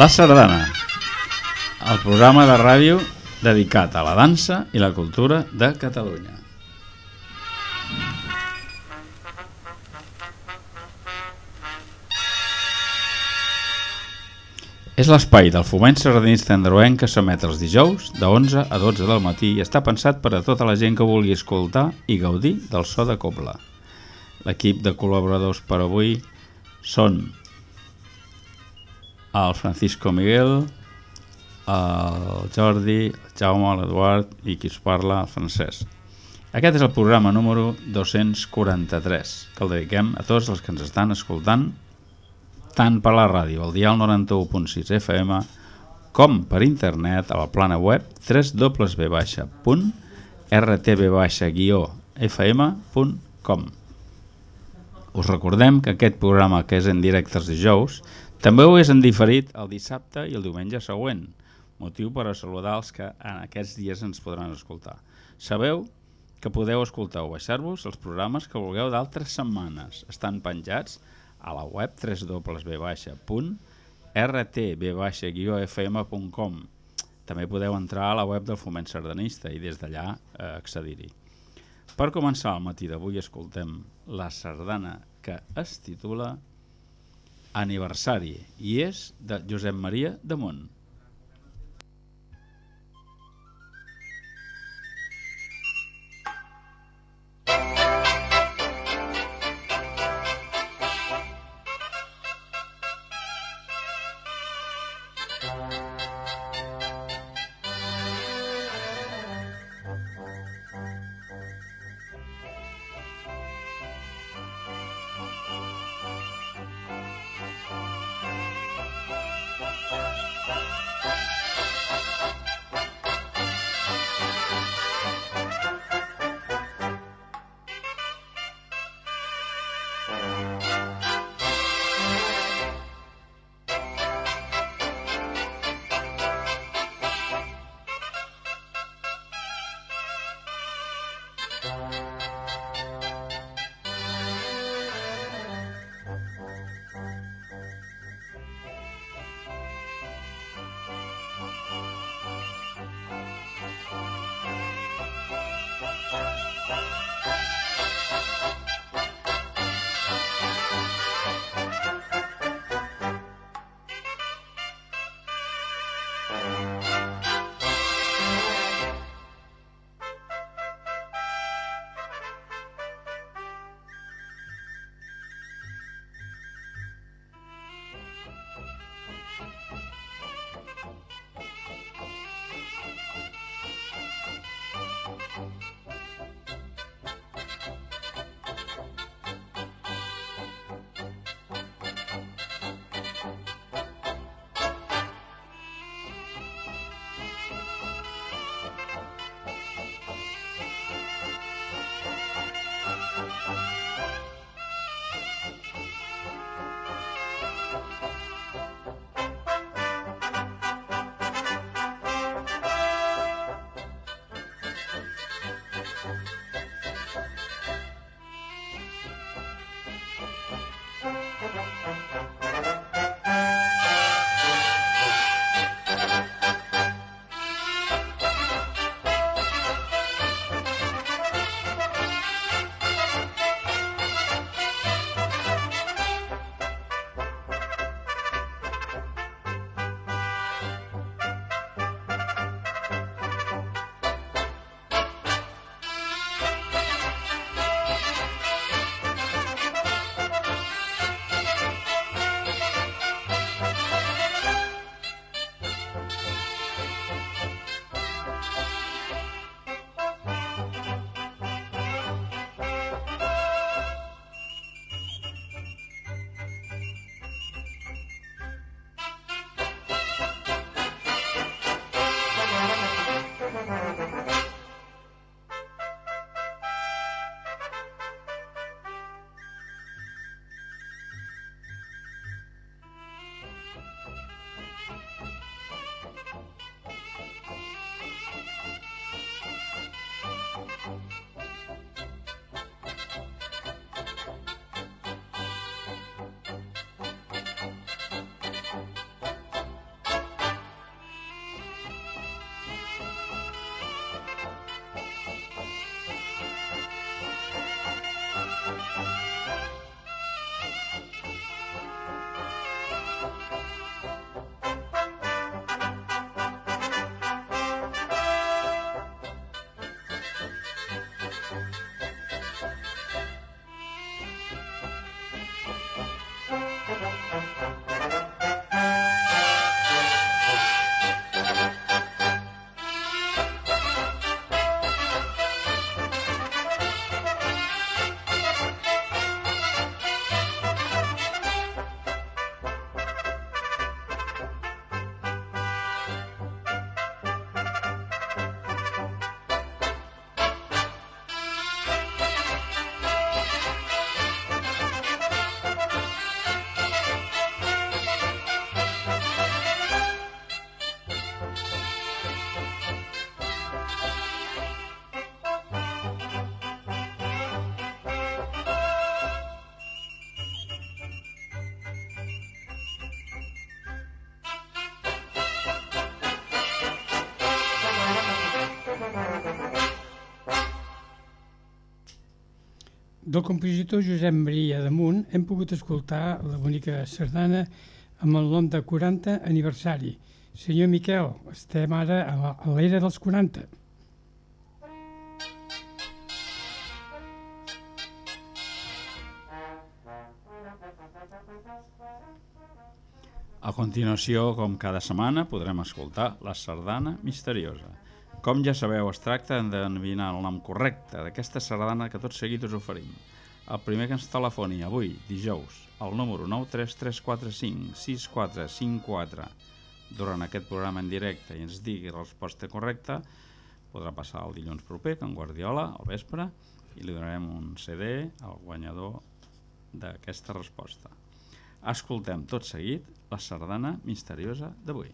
La Sardana, el programa de ràdio dedicat a la dansa i la cultura de Catalunya. És l'espai del foment sardanista androenc que s'emet els dijous de 11 a 12 del matí i està pensat per a tota la gent que vulgui escoltar i gaudir del so de cobla. L'equip de col·laboradors per avui són el Francisco Miguel, el Jordi, el Jaume, l'Eduard i qui us parla, el Francesc. Aquest és el programa número 243, que el dediquem a tots els que ens estan escoltant tant per la ràdio, al dial 91.6 FM, com per internet a la plana web www.rtb-fm.com Us recordem que aquest programa, que és en directe els dijous, també ho és en diferit el dissabte i el diumenge següent, motiu per a saludar els que en aquests dies ens podran escoltar. Sabeu que podeu escoltar o baixar-vos els programes que vulgueu d'altres setmanes. Estan penjats a la web www.rtb-fm.com També podeu entrar a la web del Foment Sardanista i des d'allà eh, accedir-hi. Per començar el matí d'avui escoltem la sardana que es titula Aniversari i és de Josep Maria de Mont. thank you del compositor Josep Maria Damunt hem pogut escoltar la bonica sardana amb el nom de 40 aniversari. Senyor Miquel, estem ara a l'era dels 40. A continuació, com cada setmana, podrem escoltar la sardana misteriosa. Com ja sabeu, es tracta d'endevinar el nom correcte d'aquesta sardana que tot seguit us oferim. El primer que ens telefoni avui, dijous, al número 933456454 durant aquest programa en directe i ens digui la resposta correcta, podrà passar el dilluns proper, que en Guardiola, al vespre, i li donarem un CD al guanyador d'aquesta resposta. Escoltem tot seguit la sardana misteriosa d'avui.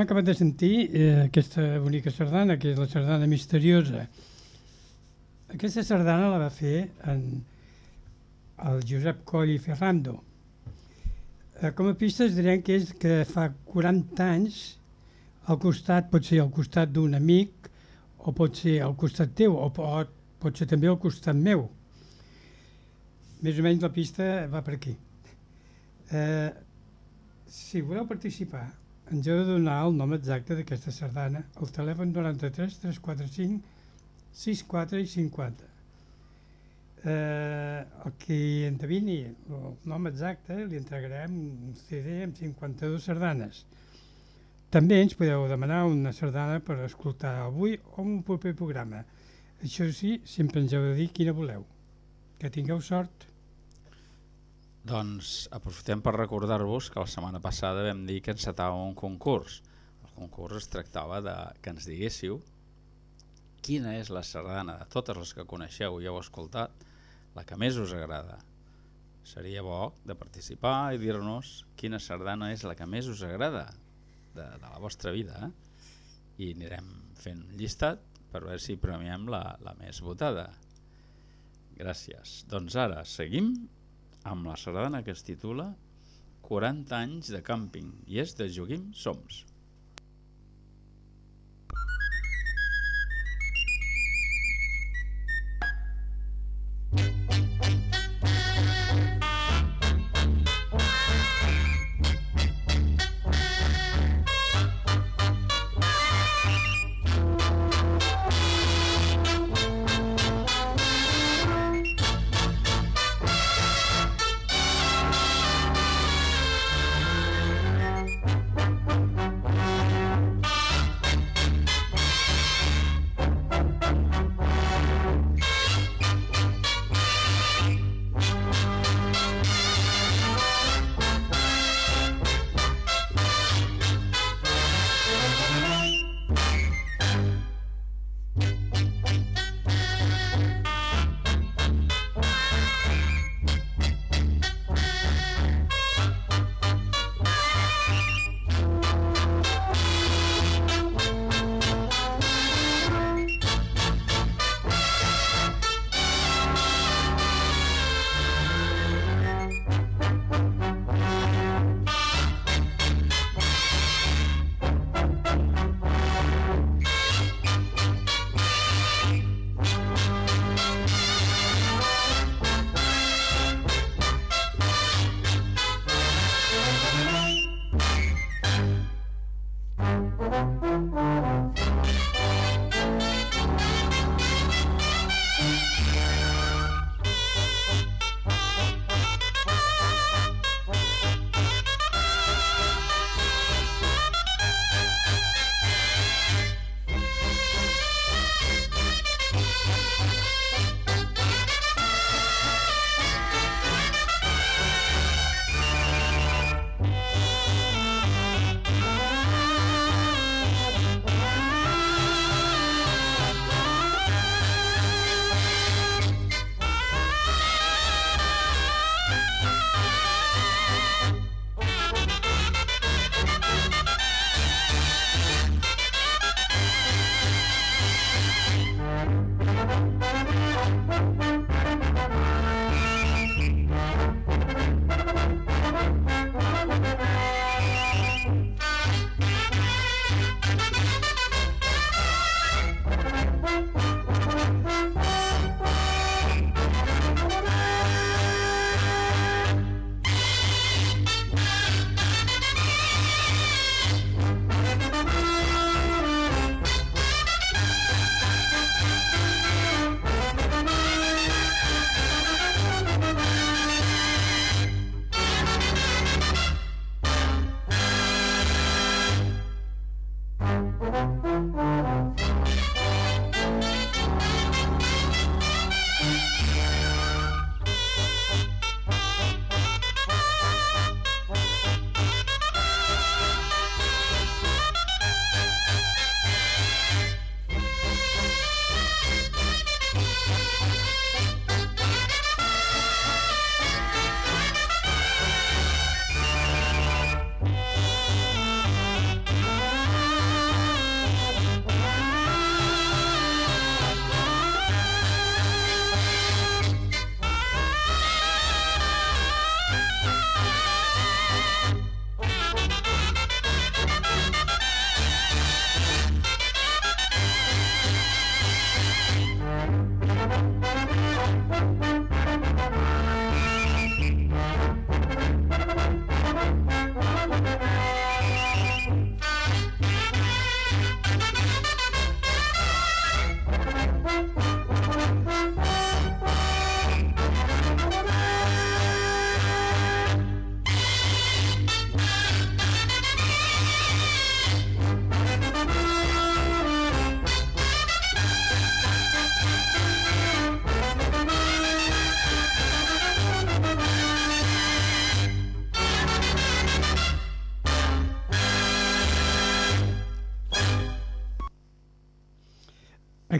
Hem acabat de sentir eh, aquesta bonica sardana, que és la sardana misteriosa. Aquesta sardana la va fer en el Josep Coll i Ferrando. Eh, com a pistes direm que és que fa 40 anys al costat, pot ser al costat d'un amic o pot ser al costat teu o pot, pot ser també al costat meu. Més o menys la pista va per aquí. Eh, si voleu participar, ens heu de donar el nom exacte d'aquesta sardana al telèfon 93 345 64 i 50. Eh, el que endevini el nom exacte li entregarem un CD amb 52 sardanes. També ens podeu demanar una sardana per escoltar avui o un proper programa. Això sí, sempre ens heu de dir quina voleu. Que tingueu sort. Doncs aprofitem per recordar-vos que la setmana passada vam dir que encetàvem un concurs. El concurs es tractava de que ens diguéssiu quina és la sardana de totes les que coneixeu i heu escoltat, la que més us agrada. Seria bo de participar i dir-nos quina sardana és la que més us agrada de, de la vostra vida. Eh? I anirem fent llistat per veure si premiem la, la més votada. Gràcies. Doncs ara seguim amb la sardana que es titula 40 anys de càmping i és de Joaquim Soms.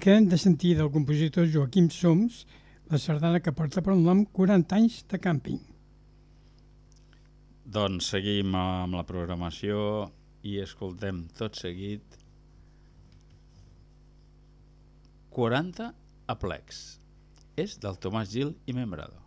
Acabem de sentir del compositor Joaquim Soms la sardana que porta per nom 40 anys de càmping. Doncs seguim amb la programació i escoltem tot seguit 40 aplecs. És del Tomàs Gil i Membrado.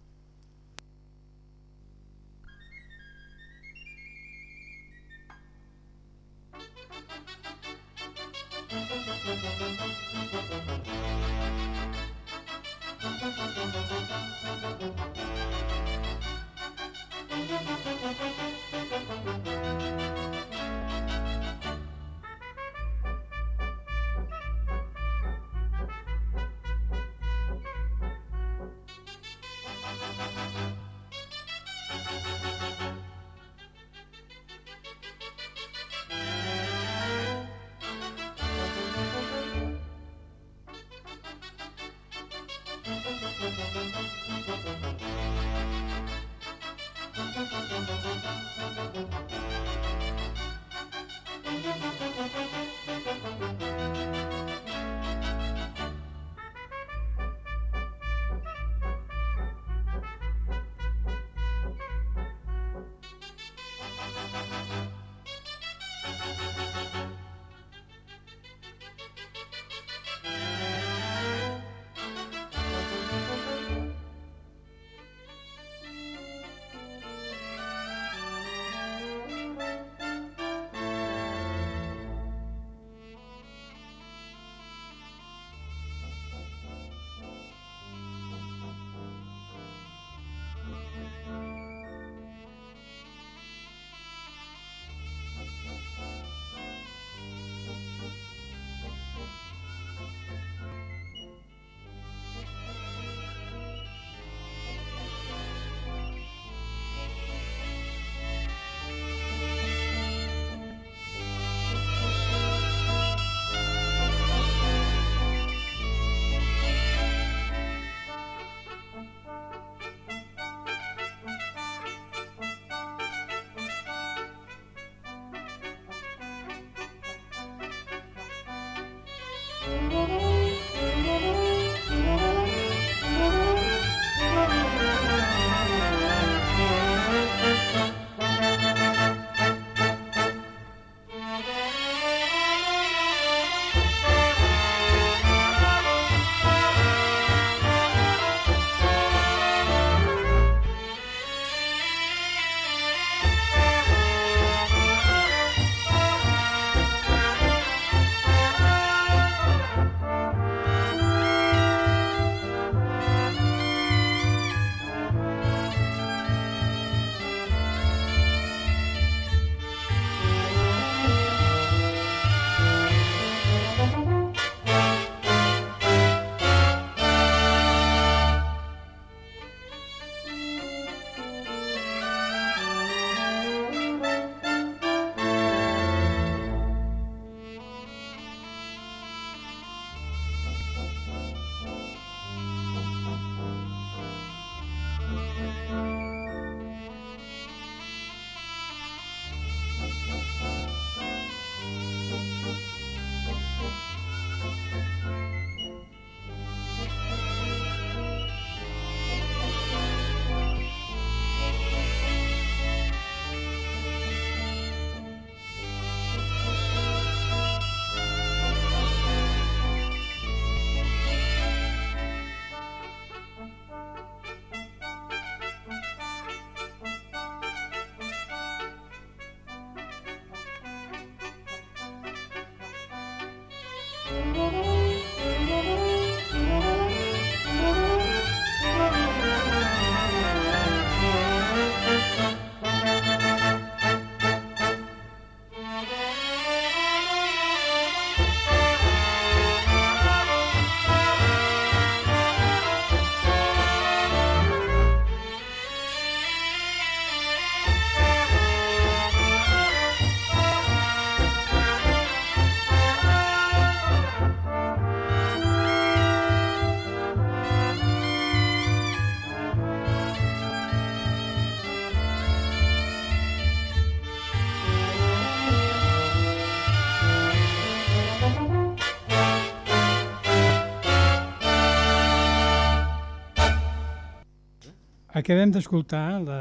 Acabem d'escoltar la,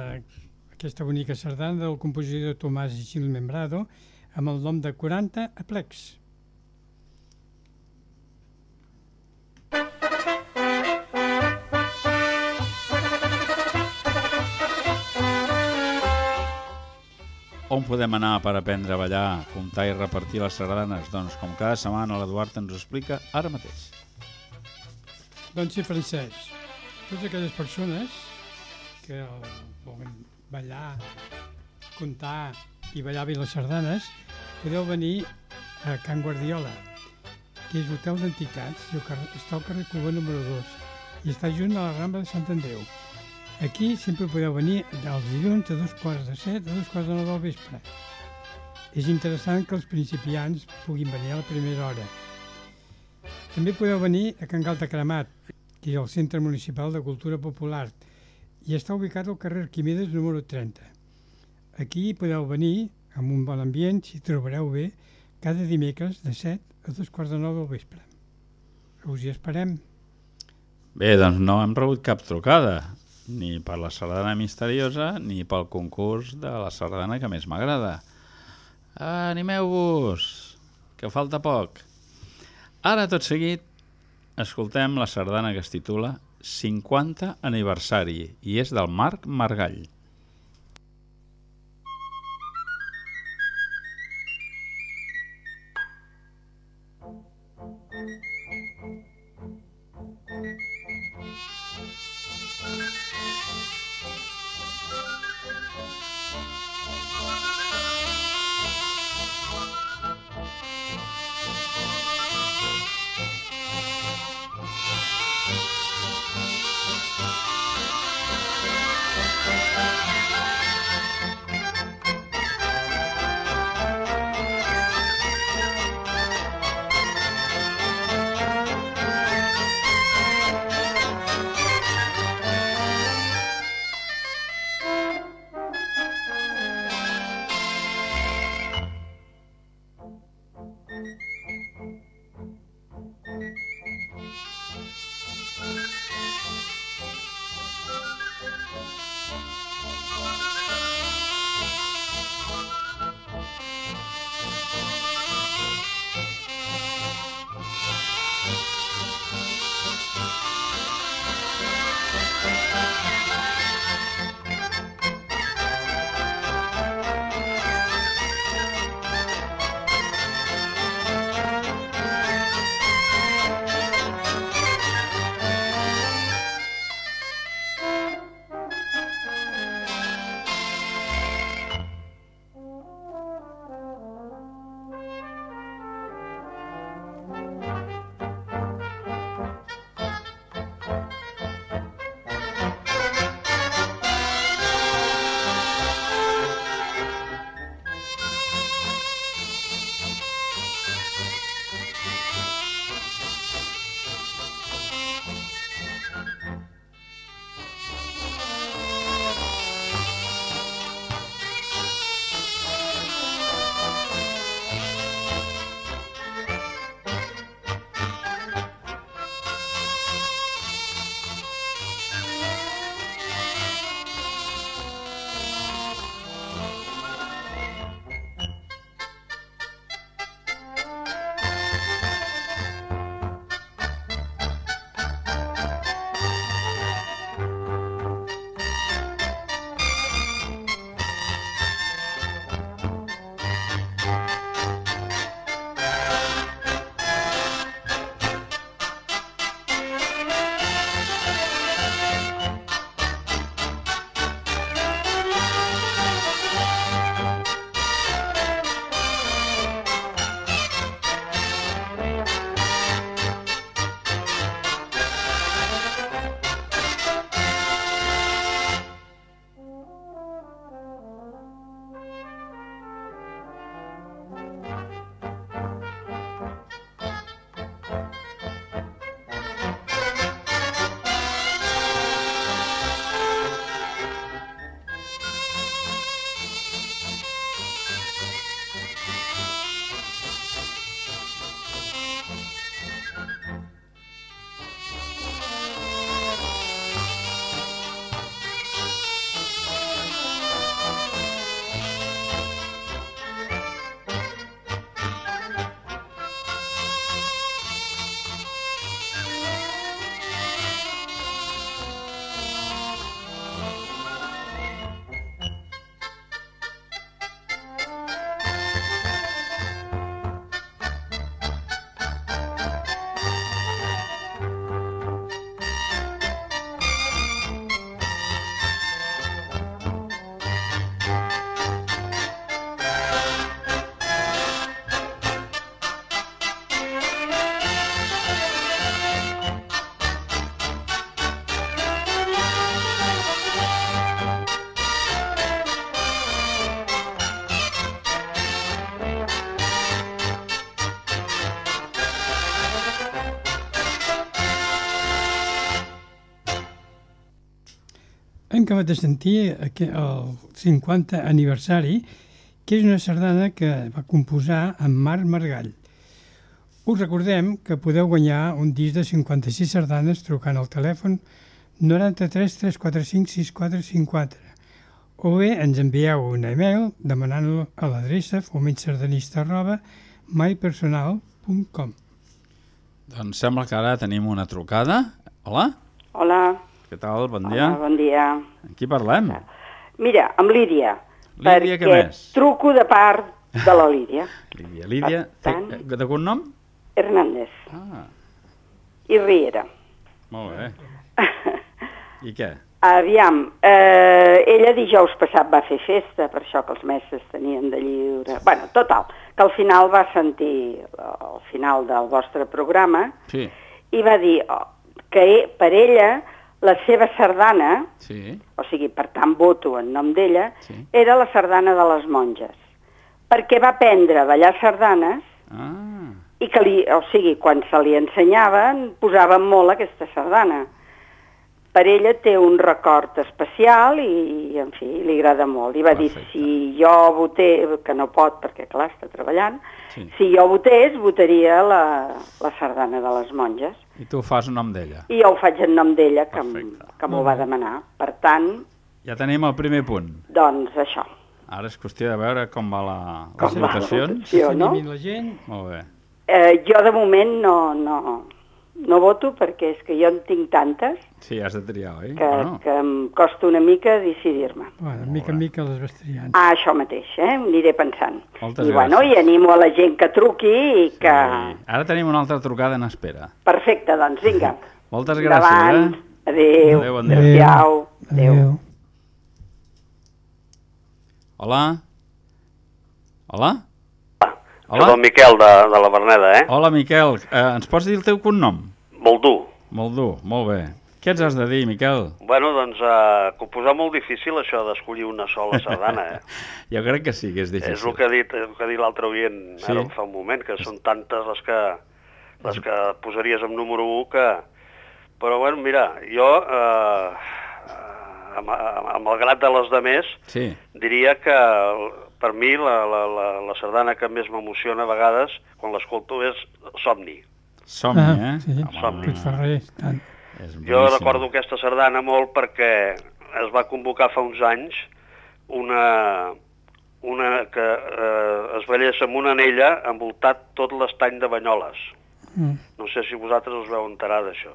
aquesta bonica sardana del compositor Tomàs Gil Membrado amb el nom de 40 aplecs. On podem anar per aprendre a ballar, comptar i repartir les sardanes? Doncs com cada setmana l'Eduard ens ho explica ara mateix. Doncs sí, Francesc, totes aquelles persones que volen ballar, comptar i ballar bé les sardanes, podeu venir a Can Guardiola, que és hotel d'entitats, i està al carrer Cuba número 2, i està junt a la Rambla de Sant Andreu. Aquí sempre podeu venir els dilluns a dos quarts de set a dos quarts de nou del vespre. És interessant que els principiants puguin venir a la primera hora. També podeu venir a Can Galta Cremat, que és el Centre Municipal de Cultura Popular, i està ubicat al carrer Arquimedes número 30. Aquí podeu venir amb un bon ambient, si trobareu bé, cada dimecres de 7 a dos quarts de nou del vespre. Us hi esperem. Bé, doncs no hem rebut cap trucada, ni per la sardana misteriosa ni pel concurs de la sardana que més m'agrada. Animeu-vos, que falta poc. Ara, tot seguit, escoltem la sardana que es titula 50 aniversari i és del Marc Margall. Acabat de sentir el 50 aniversari, que és una sardana que va composar en Marc Margall. Us recordem que podeu guanyar un disc de 56 sardanes trucant al telèfon 93 345 6454 o bé ens envieu un e-mail demanant-lo a l'adreça fomentsardanista arroba mypersonal.com Doncs sembla que ara tenim una trucada. Hola, Hola, què tal? Bon dia. Hola bon dia. Amb qui parlem? Mira, amb Lídia. Lídia, què més? truco de part de la Lídia Lídia. Lídia, Per tant- eh, de cognom? Hernández Ah, i Riera. molt bé. I què? Aviam, eh, ella dijous passat va fer festa, per això que els mestres tenien de lliure... bueno, total, que al final va sentir al final del vostre programa Sí, i va dir oh, que e- per ella la seva sardana, sí. o sigui, per tant voto en nom d'ella, Sí. era la sardana de les monges, perquè va aprendre a ballar sardanes Ah, i que, li, o sigui, quan se li ensenyaven, posaven molt aquesta sardana. Per ella té un record especial i, en fi, li agrada molt. I va Perfecte. dir, si jo votés, que no pot perquè, clar, està treballant, Sí. si jo votés, votaria la, la sardana de les monges. i tu fas un nom d'ella. I jo ho faig en nom d'ella, que, Perfecte. que m'ho va demanar. Per tant, Ja tenim el primer punt. doncs això. Ara és qüestió de veure com va la, Com les va la votacions. votació? No? S'animin la gent. Molt bé. Eh, jo de moment no, no, no voto perquè és que jo en tinc tantes Sí, has de triar, oi? que, Bueno, que em costa una mica decidir-me. Bueno, mica en mica les vas triant. Ah, això mateix, eh? Aniré pensant. Moltes I bueno, gràcies. i animo a la gent que truqui i que... sí. Ara tenim una altra trucada en espera. Perfecte, doncs, vinga. Moltes gràcies, eh? Adéu. Adéu, bon dia. Adéu. Adéu. Adéu. Hola? Hola? Soc el Miquel de, de la Verneda, eh? Hola, Miquel. Eh, ens pots dir el teu cognom? Molt dur. Molt bé. Què ens has de dir, Miquel? Bueno, doncs, eh, que ho molt difícil això d'escollir una sola sardana, eh? Jo crec que sí, que és difícil. És el que ha dit, el que ha dit l'altre oient Sí. ara fa un moment, que són tantes les que, les que posaries en número 1 que... Però, bueno, mira, jo, eh, eh, amb, amb el grat de les de més, Sí, diria que per mi la, la, la, la sardana que més m'emociona a vegades, quan l'escolto, és Somni. somni, Ah, eh? sí. Somni. Puig Ferrer, tant. És Jo recordo aquesta sardana molt perquè es va convocar fa uns anys una, una que eh, es ballés amb una anella envoltat tot l'estany de Banyoles. Mm. No sé si vosaltres us veu enterar d'això.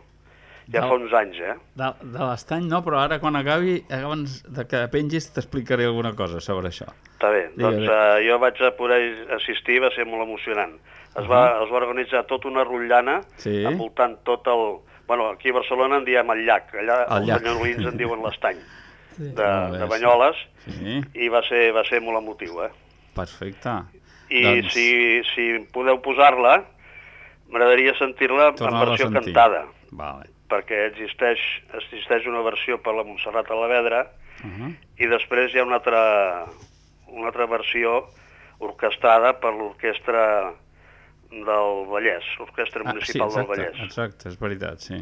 Ja No. fa uns anys, eh? De, de l'estany no, però ara quan acabi, abans de que pengis, t'explicaré alguna cosa sobre això. Està bé. Digue, doncs digue. eh, jo vaig a poder assistir, va ser molt emocionant. Es, va, es va organitzar tota una rotllana Sí. envoltant tot el... Bueno, aquí a Barcelona en diem el llac, allà El els llac. banyolins en diuen l'estany Sí. de, bé, de. Banyoles Sí, i va ser, va ser molt emotiu, eh? perfecte. I Doncs- si, si podeu posar-la, m'agradaria sentir-la en versió sentir. cantada, Vale. Perquè existeix, existeix una versió per la Montserrat Alavedra Uh -huh. i després hi ha una altra, una altra versió orquestrada per l'orquestra del Vallès, l'orquestra municipal Ah, sí, del exacte, Vallès. exacte, és veritat, sí.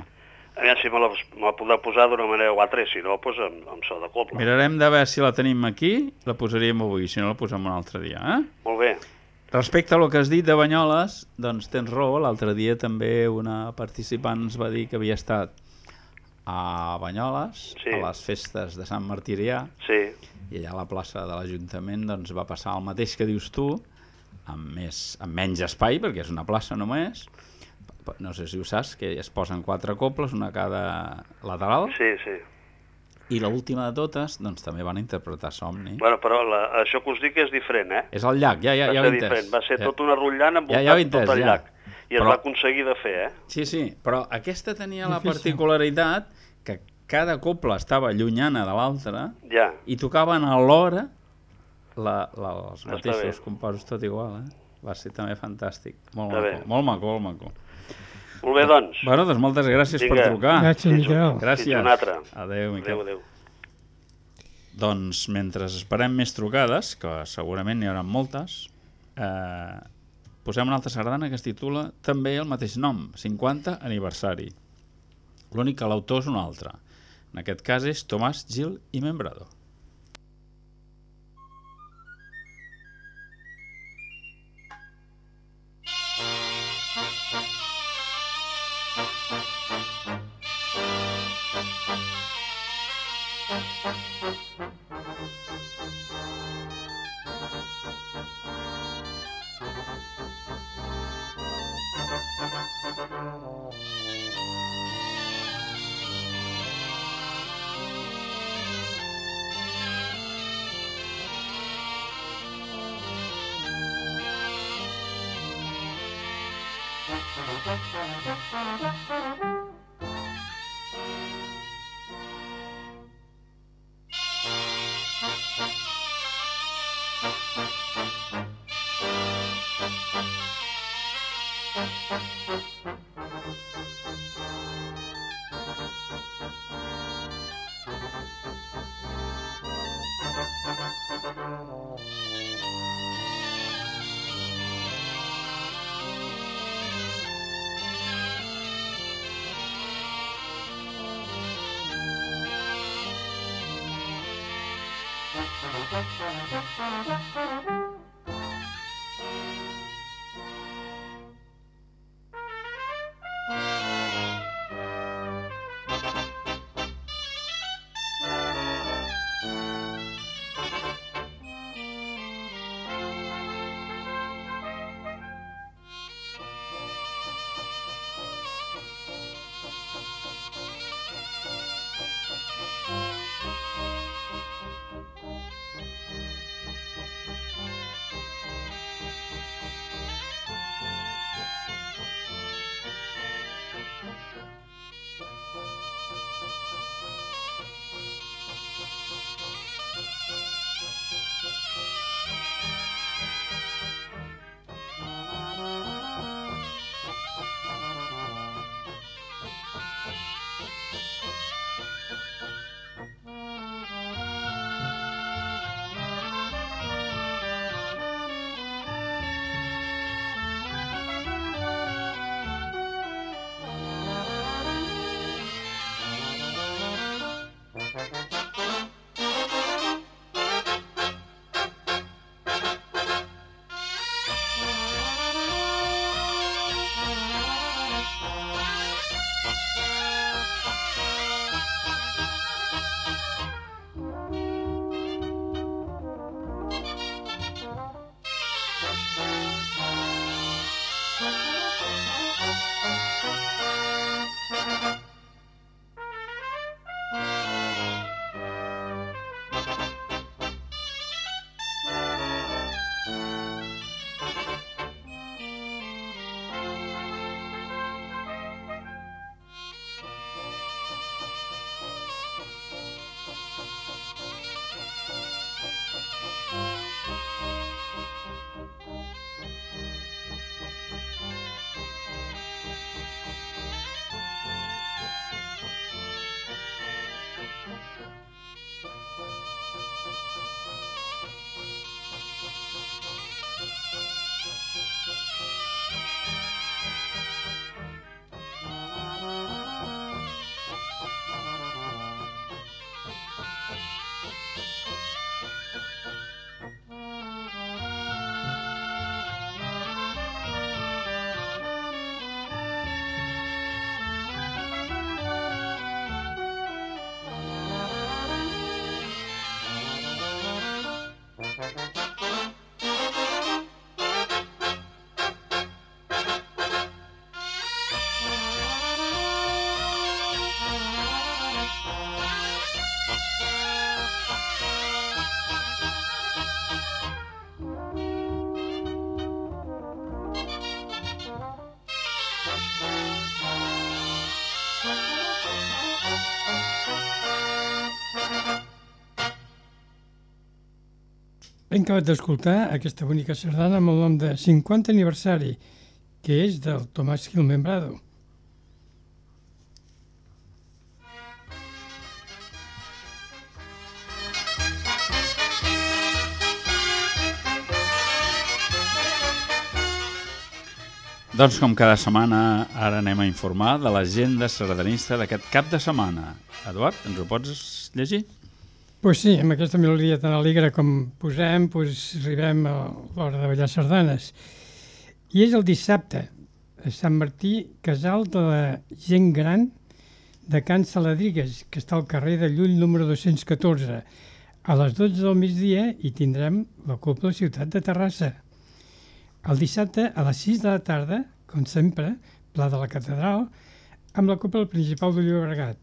A veure si me la, me la podeu posar d'una manera o altra, si no, doncs amb, amb so de cobla. Mirarem de veure si la tenim aquí, la posaríem avui, si no la posem un altre dia, eh? Molt bé. Respecte a lo que has dit de Banyoles, doncs tens raó, l'altre dia també una participant ens va dir que havia estat a Banyoles, Sí. a les festes de Sant Martirià, Sí, i allà a la plaça de l'Ajuntament doncs, va passar el mateix que dius tu, amb, més, amb menys espai, perquè és una plaça només, no sé si ho saps, que es posen quatre coples, una a cada lateral, sí, sí. I l'última de totes doncs, també van interpretar Somni. Bueno, però la, això que us dic és diferent, eh? És el llac, ja, ja, va ja ho he entès. diferent, va ser Ja. tota una rotllana envoltat Ja, ja entès, tot el ja. llac. I es Però- va aconseguir de fer, eh? Sí, sí, però aquesta tenia la Difícil. particularitat que cada coble estava llunyana de l'altra Ja. i tocaven alhora la, la, els mateixos bé. composos, tot igual, eh? Va ser també fantàstic. Molt Està maco, bé. molt maco, molt maco. Molt bé, doncs. Bueno, doncs moltes gràcies per Vinga. trucar. Gràcies, Miquel. Gràcies. Fins una altra. Adéu, Miquel. Adéu, adéu. Doncs mentre esperem més trucades, que segurament n'hi haurà moltes, eh, posem una altra sardana que es titula també el mateix nom, 50 aniversari. L'únic que l'autor és un altre. En aquest cas és Tomàs Gil i Membrado. バッバッバッバッバッバッバッバッバ。Hem acabat d'escoltar aquesta bonica sardana amb el nom de 50 aniversari, que és del Tomàs Gil Membrado. Doncs com cada setmana, ara anem a informar de l'agenda sardanista d'aquest cap de setmana. Eduard, ens ho pots llegir? Pues sí, amb aquesta melodia tan alegre com posem, pues arribem a l'hora de ballar sardanes. I és el dissabte, a Sant Martí, casal de la gent gran de Can Saladrigues, que està al carrer de Llull número 214. A les 12 del migdia hi tindrem la Copla Ciutat de Terrassa. El dissabte a les 6 de la tarda, com sempre, Pla de la Catedral, amb la Copla Principal de Llobregat.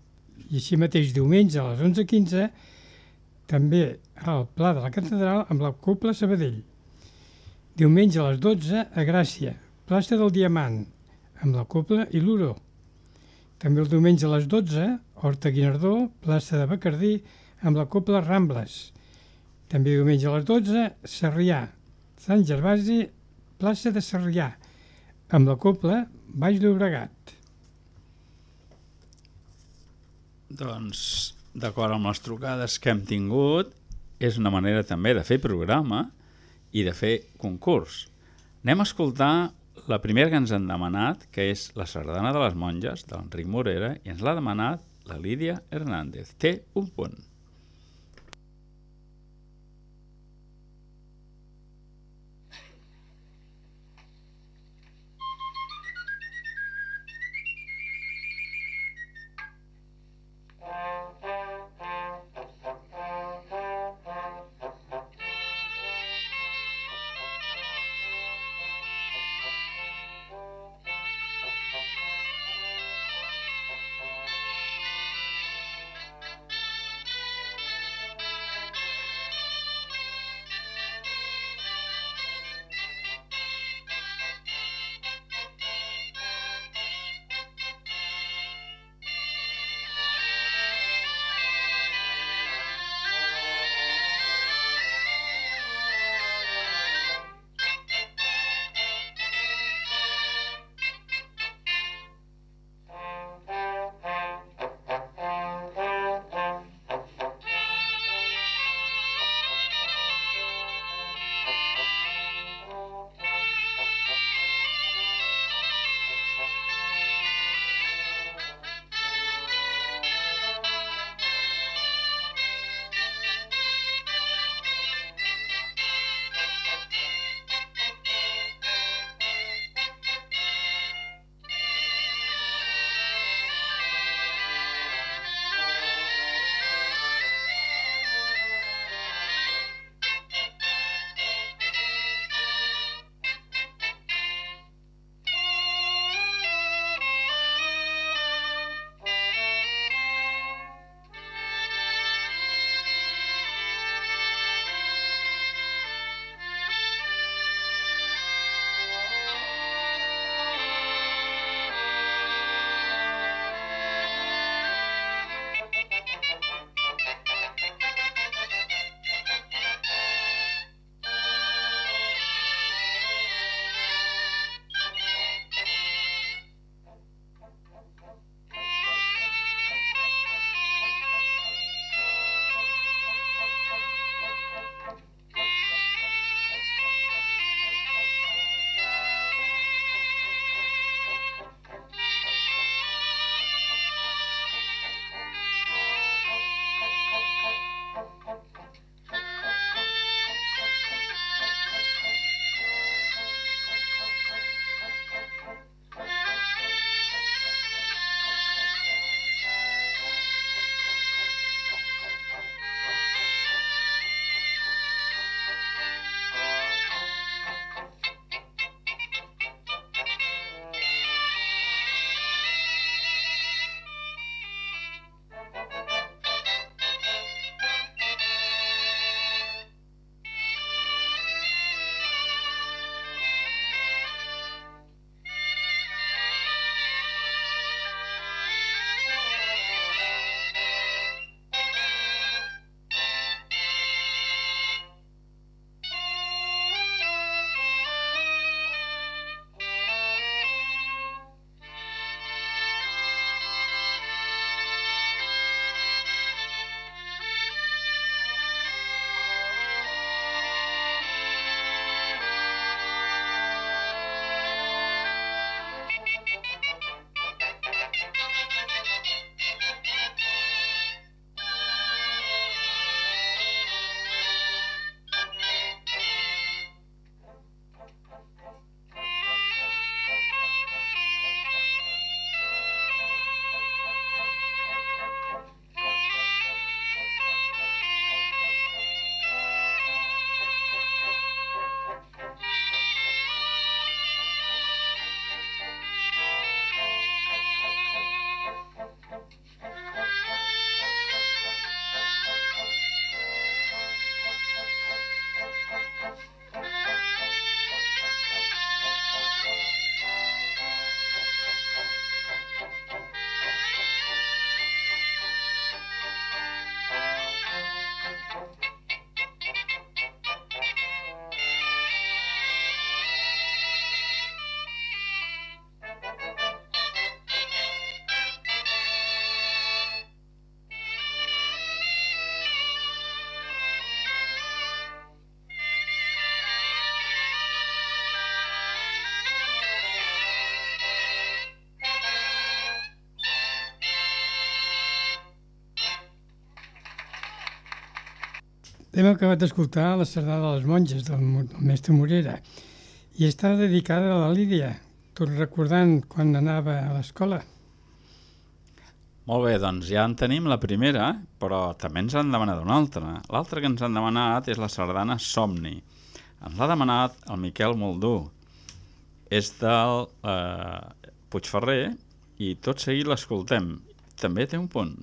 I així mateix diumenge a les 11.15 també al Pla de la Catedral amb la Copla Sabadell. Diumenge a les 12 a Gràcia, plaça del Diamant, amb la Copla i l'Uro. També el diumenge a les 12, Horta Guinardó, plaça de Bacardí, amb la Copla Rambles. També diumenge a les 12, Sarrià, Sant Gervasi, plaça de Sarrià, amb la Copla Baix Llobregat. Doncs, d'acord amb les trucades que hem tingut, és una manera també de fer programa i de fer concurs. Anem a escoltar la primera que ens han demanat, que és la sardana de les monges, de l'Enric Morera, i ens l'ha demanat la Lídia Hernández. Té un punt. Hem acabat d'escoltar la sardana de les monges del, del mestre Morera i està dedicada a la Lídia, tot recordant quan anava a l'escola. Molt bé, doncs ja en tenim la primera, però també ens han demanat una altra. L'altra que ens han demanat és la sardana Somni. Ens l'ha demanat el Miquel Moldú. És del eh, Puigferrer i tot seguit l'escoltem. També té un punt.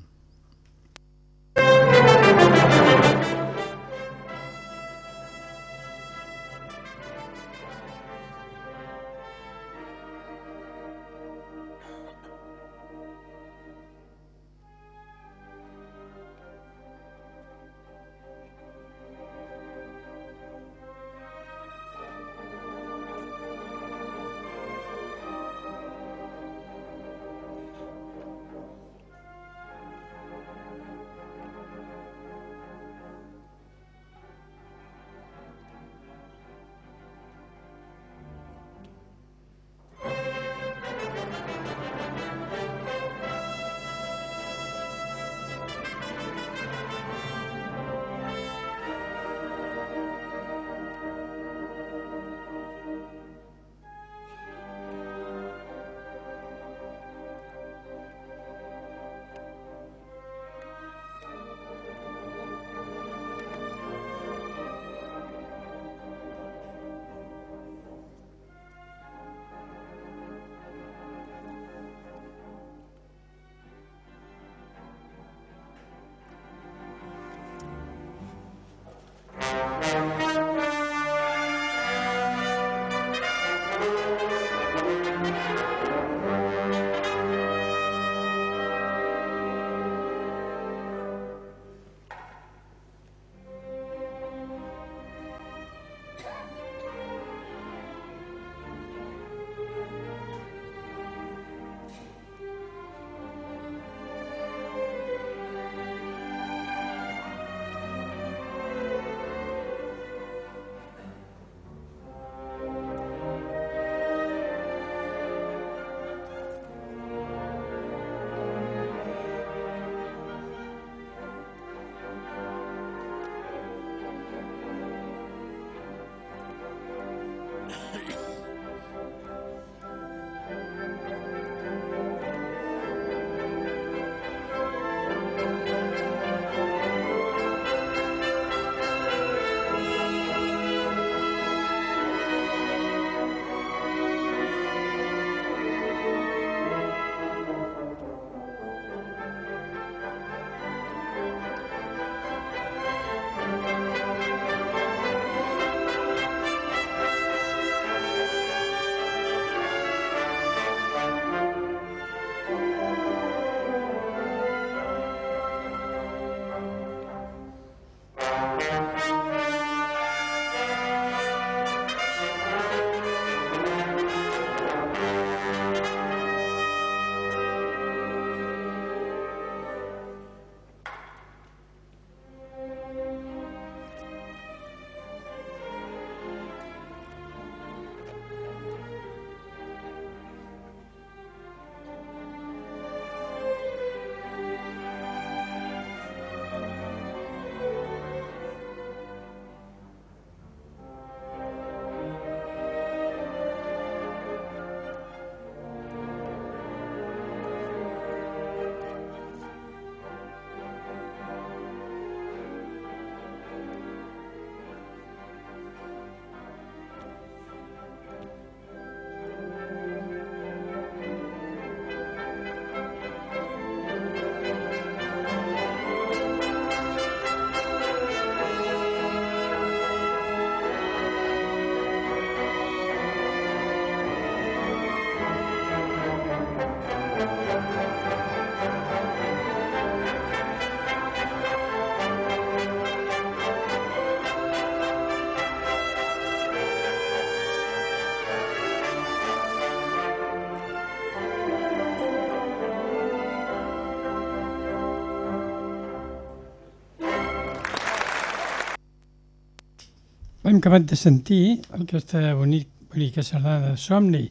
Acabat de sentir aquesta bonic, bonica sardana Somni.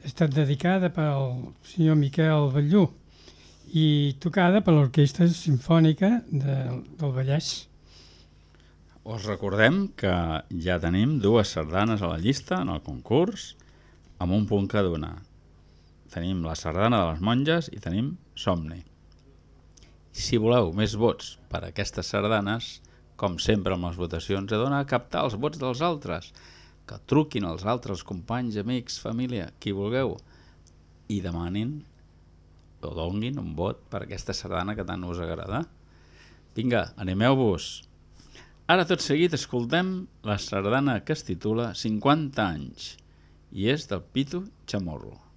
Ha estat dedicada pel senyor Miquel Batllú i tocada per l'Orquestra Simfònica de, del Vallès. Us recordem que ja tenim dues sardanes a la llista en el concurs amb un punt cada una. Tenim la sardana de les monges i tenim Somni. Si voleu més vots per a aquestes sardanes, com sempre amb les votacions, he d'anar a captar els vots dels altres, que truquin els altres companys, amics, família, qui vulgueu, i demanin o donguin un vot per aquesta sardana que tant us agrada. Vinga, animeu-vos! Ara tot seguit escoltem la sardana que es titula 50 anys i és del Pitu Chamorro.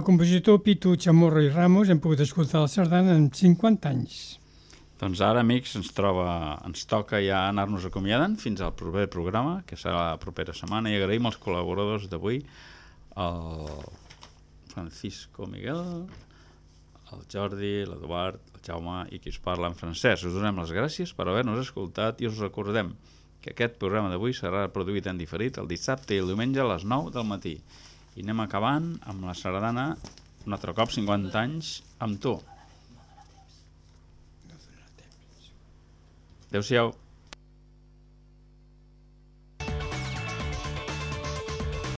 Del compositor Pitu Chamorro i Ramos hem pogut escoltar la sardana en 50 anys. Doncs ara, amics, ens, troba, ens toca ja anar-nos acomiadant fins al proper programa, que serà la propera setmana, i agraïm als col·laboradors d'avui, el Francisco Miguel, el Jordi, l'Eduard, el Jaume i qui us parla en francès. Us donem les gràcies per haver-nos escoltat i us recordem que aquest programa d'avui serà produït en diferit el dissabte i el diumenge a les 9 del matí. I anem acabant amb la sardana, un altre cop 50 anys, amb tu. Adéu-siau.